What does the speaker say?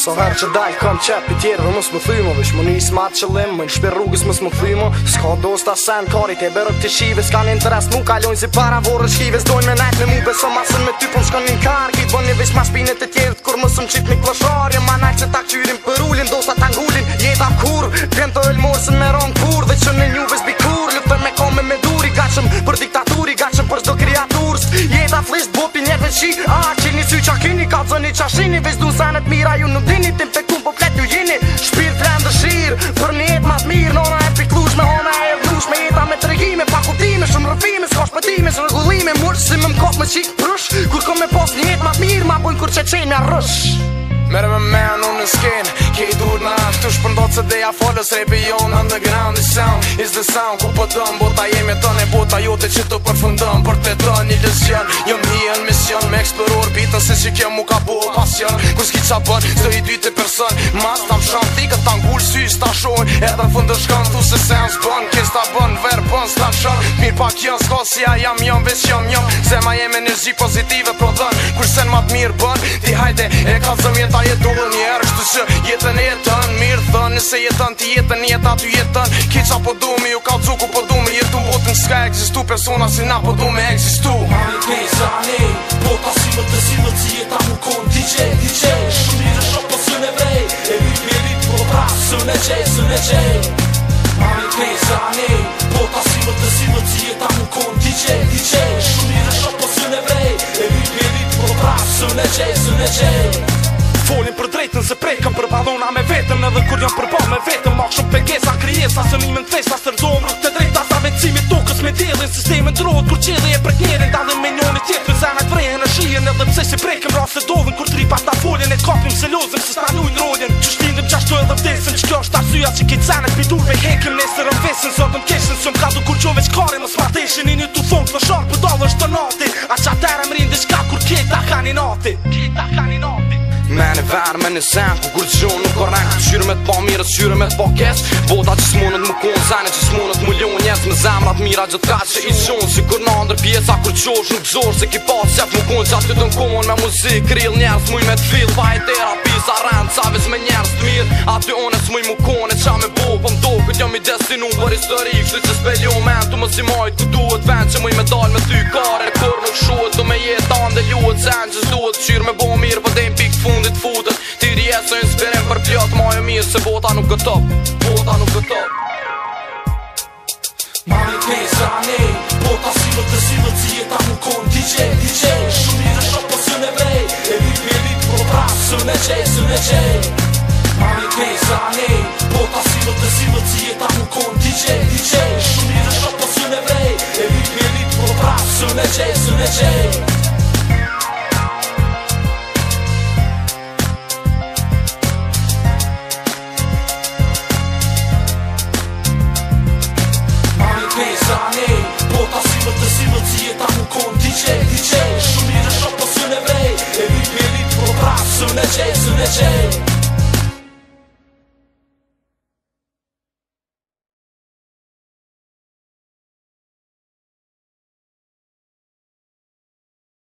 So her që dalë kam qepi tjerë dhe mës më thymo Vesh më njës ma qëllim, më njëshpir rrugës mës më thymo Ska do s'ta sen, kari te berë të shive Ska një interes, mu kalojnë si para vore shkive S'dojnë me nejtë me mu beso masën me ty pun po shkon një kar Kitë bënë një vesh ma shpinet të tjerët Kur mësëm qitë një kvëshar Jem ma nejtë që tak qyrim për ullin do s'ta tangullin, jetë kur Pjem të ëllë ve shi a çini sy çakini ka zoni çashini ve zdu sanet mira ju në dini tim pe kum po flet ju jini shpir fran dëshir për një et mat mir nona e pikush me ona e dush me eta me tregime pa kuptime shum rrëfime s'ka shpëtime s'ka rregullime mur si më mkot me çik prush kur kom me pos një et mat mir ma bojn kur çeçen me rrush Mere me me në në skinë, ki i dur në ashtë Tush për se deja folës, repi jo në underground The sound is the sound, ku pëtëm, po bota jemi të bota Jo që të përfundëm, për të të një lësion, jo hien me pasion Me eksploru orbitën se si kjo mu ka bo pasion Kur s'ki qa bën, së i dy të person Mas t'am shan t'i këtë t'angull sy s'ta shon Edhe fundë shkën t'u se se janë s'bën Kje s'ta bën, verë bën s'ta shon Mirë pak jën, s'ka si a jam jën, vesh jam jëm Se ma jem energji pozitive pro dhën Kur sen ma t'mirë bën, ti hajde E ka zëm jën ta jetu dhe njerë Kështu që jetën e jetën, mirë dhën Nëse jetën ti jetën, jetën aty jetën Kje qa po du ju ka dzuku po du me jetu Botën s'ka eksistu, persona si na po du me eksistu Mami t'ni sani Më të si më cije ta më konë DJ, DJ Shumë një rësho për vrej E vit mi vit po pra së në Ma ne Po ta si më të si më cije ta më konë DJ, DJ Shumë një rësho për vrej E vit mi vit po pra sën e qe, sën e qe Folin për drejtën se prej Kam për balona me vetëm Edhe kur jam për bo po me vetëm Ma shumë pëngesa Zane të bidur me hekën Nesër e fesën, sotëm keshën Së më kadu kur qo veç kare Më smarteshën i një të thonë Të shorë për dhe është të nati A qatë ver me një sen Ku kur zhjon nuk koren Ku qyre me pa mirë, qyre me t'pa kes Vota që s'monet më konë zene Që s'monet më lion jes Me zemrat mira gjithë ka që i qonë Si kur në ndër pjesa kur qosh nuk zorë Se ki pas atë më konë qatë të në konë Me muzik, kril njerës muj me t'fil Pa e tera, pisa, rend, sa vish me njerës t'mir A ty one s'muj më konë qa me bo Po m'do këtë jam i destinu për histori Kështë që s'pel jo më si majt duhet ven Që muj dal me ty kare Kër nuk shuhet Tu me jetë ande luhet sen Që s'duhet qyr me bo me se bota nuk gëtop Bota nuk gëtop Mami të një zrani Bota si më si më të jeta më konë DJ, DJ Shumë i të shumë E vip, e vip, po pra së në qej, së në qej Mami të Bota si më si më të jeta më konë DJ, DJ Shumë i të shumë E vip, e vip, po pra së në qej, së nece, su